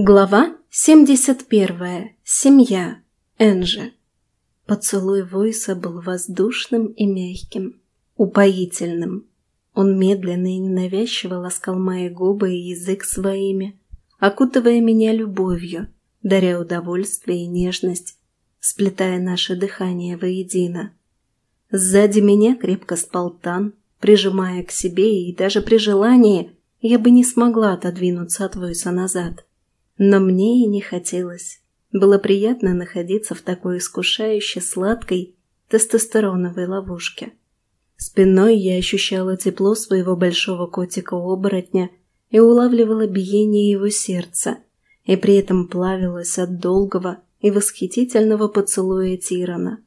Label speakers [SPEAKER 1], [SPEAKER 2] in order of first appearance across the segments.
[SPEAKER 1] Глава 71. Семья. Энжи. Поцелуй Войса был воздушным и мягким, упоительным. Он медленно и ненавязчиво ласкал мои губы и язык своими, окутывая меня любовью, даря удовольствие и нежность, сплетая наше дыхание воедино. Сзади меня крепко спал Тан, прижимая к себе, и даже при желании я бы не смогла отодвинуться от Войса назад. Но мне и не хотелось. Было приятно находиться в такой искушающей сладкой тестостероновой ловушке. Спиной я ощущала тепло своего большого котика-оборотня и улавливала биение его сердца, и при этом плавилась от долгого и восхитительного поцелуя Тирана.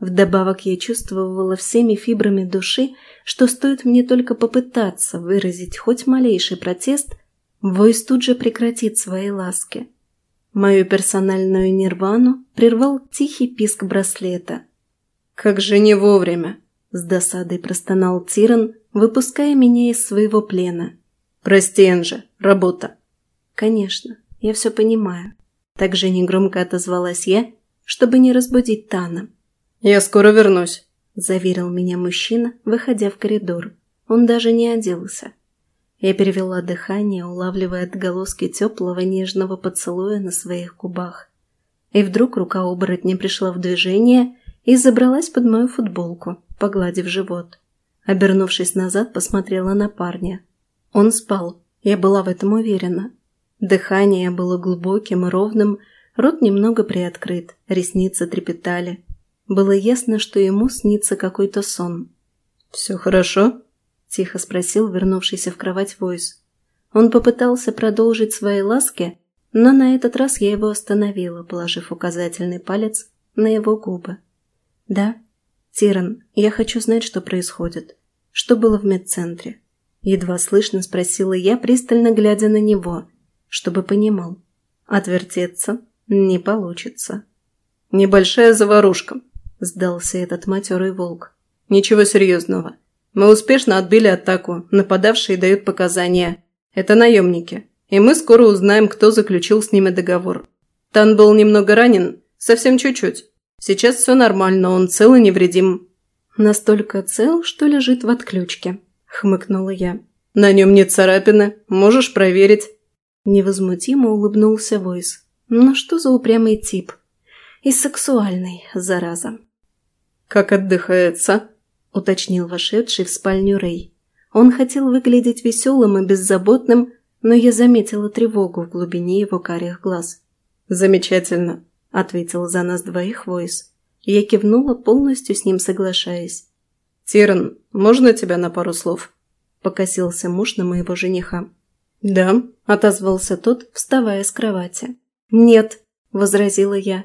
[SPEAKER 1] Вдобавок я чувствовала всеми фибрами души, что стоит мне только попытаться выразить хоть малейший протест, Войс тут же прекратит свои ласки. Мою персональную нирвану прервал тихий писк браслета.
[SPEAKER 2] «Как же не вовремя!»
[SPEAKER 1] – с досадой простонал Тиран, выпуская меня из своего плена.
[SPEAKER 2] «Прости, Энджи, работа!»
[SPEAKER 1] «Конечно, я все понимаю». Так же негромко отозвалась я, чтобы не разбудить Тана.
[SPEAKER 2] «Я скоро вернусь», –
[SPEAKER 1] заверил меня мужчина, выходя в коридор. Он даже не оделся. Я перевела дыхание, улавливая отголоски теплого нежного поцелуя на своих губах. И вдруг рука оборотня пришла в движение и забралась под мою футболку, погладив живот. Обернувшись назад, посмотрела на парня. Он спал, я была в этом уверена. Дыхание было глубоким и ровным, рот немного приоткрыт, ресницы трепетали. Было ясно, что ему снится какой-то сон.
[SPEAKER 2] «Все хорошо?»
[SPEAKER 1] – тихо спросил вернувшийся в кровать Войс. Он попытался продолжить свои ласки, но на этот раз я его остановила, положив указательный палец на его губы. «Да, Тиран, я хочу знать, что происходит. Что было в медцентре?» Едва слышно спросила я, пристально глядя на него, чтобы понимал. Отвертеться не получится.
[SPEAKER 2] «Небольшая заварушка», –
[SPEAKER 1] сдался этот матерый волк.
[SPEAKER 2] «Ничего серьезного. Мы успешно отбили атаку, нападавшие дают показания. Это наемники. И мы скоро узнаем, кто заключил с ними договор. Тан был немного ранен, совсем чуть-чуть. Сейчас все нормально, он цел и невредим».
[SPEAKER 1] «Настолько цел, что лежит в отключке», – хмыкнула я.
[SPEAKER 2] «На нем нет царапины, можешь проверить».
[SPEAKER 1] Невозмутимо улыбнулся Войс. «Ну что за упрямый тип?» «И сексуальный, зараза».
[SPEAKER 2] «Как отдыхается?»
[SPEAKER 1] – уточнил вошедший в спальню Рэй. Он хотел выглядеть веселым и беззаботным, но я заметила тревогу в глубине его карих глаз.
[SPEAKER 2] «Замечательно», –
[SPEAKER 1] ответил за нас двоих Войс. Я кивнула, полностью с ним соглашаясь.
[SPEAKER 2] «Тиран, можно тебя на пару слов?»
[SPEAKER 1] – покосился муж на моего жениха.
[SPEAKER 2] «Да», –
[SPEAKER 1] отозвался тот, вставая с кровати. «Нет», – возразила я.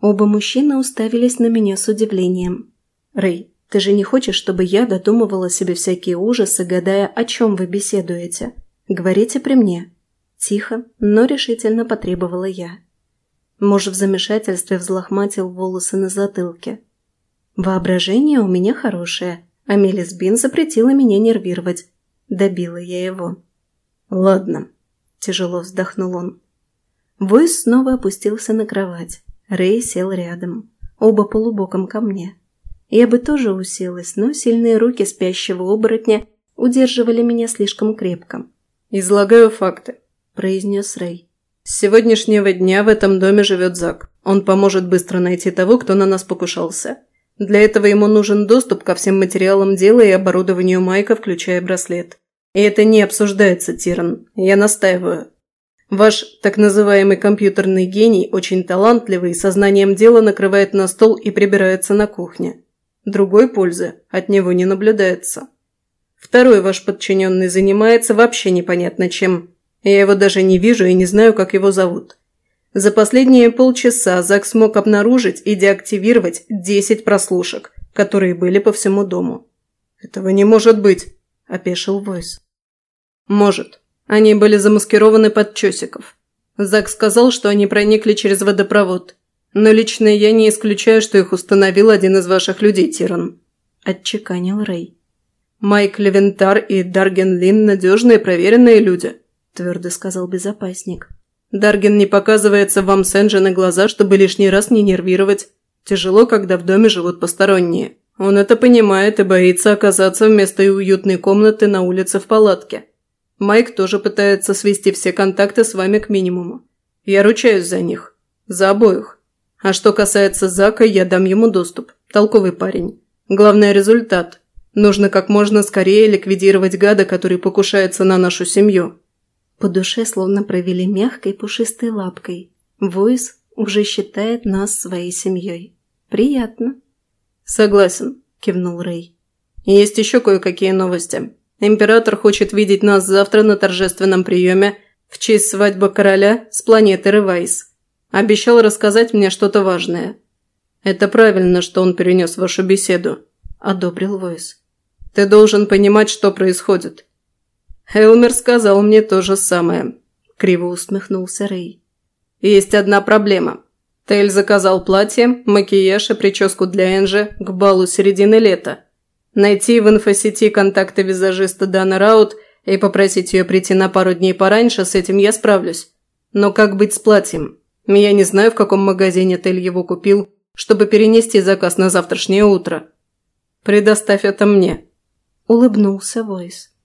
[SPEAKER 1] Оба мужчины уставились на меня с удивлением. «Рэй, ты же не хочешь, чтобы я додумывала себе всякие ужасы, гадая, о чем вы беседуете? Говорите при мне». Тихо, но решительно потребовала я. Муж в замешательстве взлохматил волосы на затылке. «Воображение у меня хорошее, а Мелис Бин запретила меня нервировать. Добила я его».
[SPEAKER 2] «Ладно», –
[SPEAKER 1] тяжело вздохнул он. Войс снова опустился на кровать. Рэй сел рядом, оба полубоком ко мне. Я бы тоже уселась, но сильные руки спящего оборотня удерживали меня слишком крепко.
[SPEAKER 2] «Излагаю факты», –
[SPEAKER 1] произнес Рэй.
[SPEAKER 2] «С сегодняшнего дня в этом доме живет Зак. Он поможет быстро найти того, кто на нас покушался. Для этого ему нужен доступ ко всем материалам дела и оборудованию Майка, включая браслет. И это не обсуждается, Тиран. Я настаиваю. Ваш так называемый компьютерный гений очень талантливый, сознанием дела накрывает на стол и прибирается на кухне. Другой пользы от него не наблюдается. Второй ваш подчиненный занимается вообще непонятно чем. Я его даже не вижу и не знаю, как его зовут. За последние полчаса Зак смог обнаружить и деактивировать 10 прослушек, которые были по всему дому. «Этого не может быть», – опешил Войс. «Может. Они были замаскированы под чесиков. Зак сказал, что они проникли через водопровод. Но лично я не исключаю, что их установил один из ваших людей, Тиран», – отчеканил Рэй. «Майк Левентар и Дарген Лин – надежные проверенные люди», – твердо сказал безопасник. Даргин не показывается вам с Энджи на глаза, чтобы лишний раз не нервировать. Тяжело, когда в доме живут посторонние. Он это понимает и боится оказаться вместо уютной комнаты на улице в палатке. Майк тоже пытается свести все контакты с вами к минимуму. Я ручаюсь за них. За обоих. А что касается Зака, я дам ему доступ. Толковый парень. Главное – результат. Нужно как можно скорее ликвидировать гада, который покушается на нашу семью.
[SPEAKER 1] По душе словно провели мягкой пушистой лапкой. Войс уже считает нас своей семьей. Приятно.
[SPEAKER 2] Согласен, кивнул Рэй. Есть еще кое-какие новости. Император хочет видеть нас завтра на торжественном приеме в честь свадьбы короля с планеты Ревайс. Обещал рассказать мне что-то важное. Это правильно, что он перенес вашу беседу, одобрил Войс. Ты должен понимать, что происходит. Элмер сказал мне то же самое. Криво усмехнулся Рэй. Есть одна проблема. Тель заказал платье, макияж и прическу для Энжи к балу середины лета. Найти в инфосети контакты визажиста Дана Раут и попросить ее прийти на пару дней пораньше, с этим я справлюсь. Но как быть с платьем? Я не знаю, в каком магазине Тель его купил, чтобы перенести заказ на завтрашнее утро. Предоставь это мне.
[SPEAKER 1] Улыбнулся Войс.